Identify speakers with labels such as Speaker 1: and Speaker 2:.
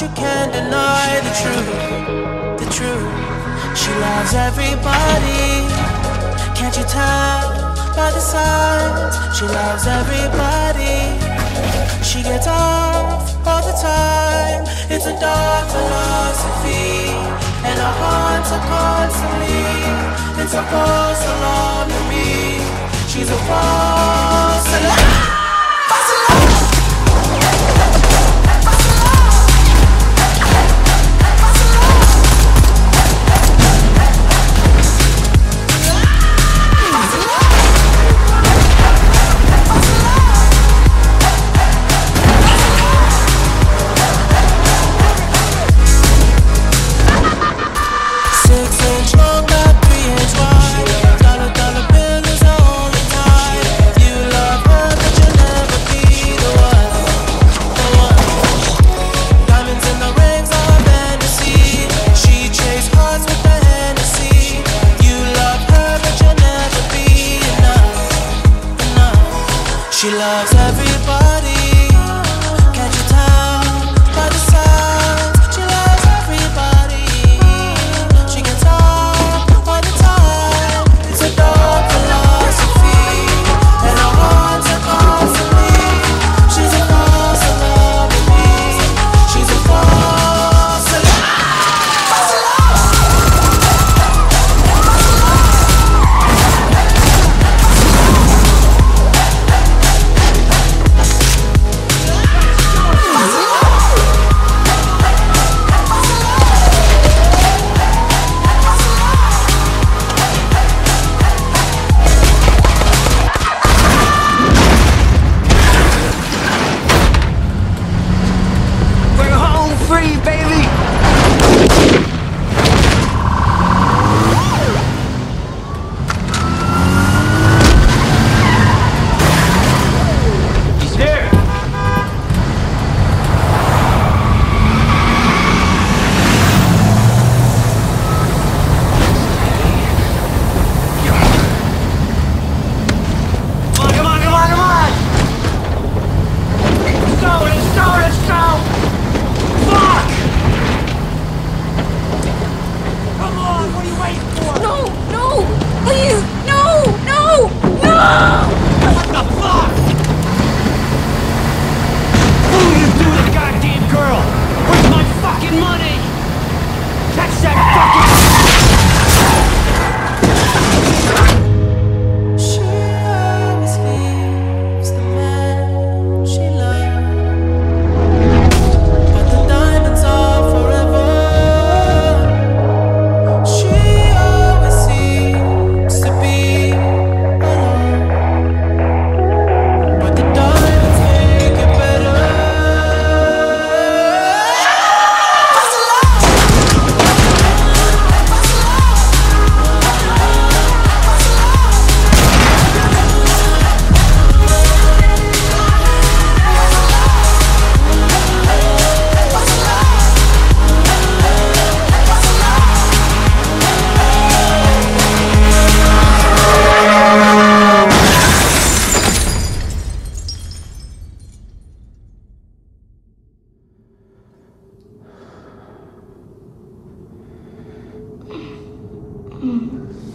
Speaker 1: You can't deny the truth, the truth. She loves everybody. Can't you tell by the signs? She loves everybody. She gets off all the time. It's a dark philosophy And our hearts are constantly It's supposed to love me.
Speaker 2: He loves every
Speaker 3: No! No! Please! No! No! No! 嗯。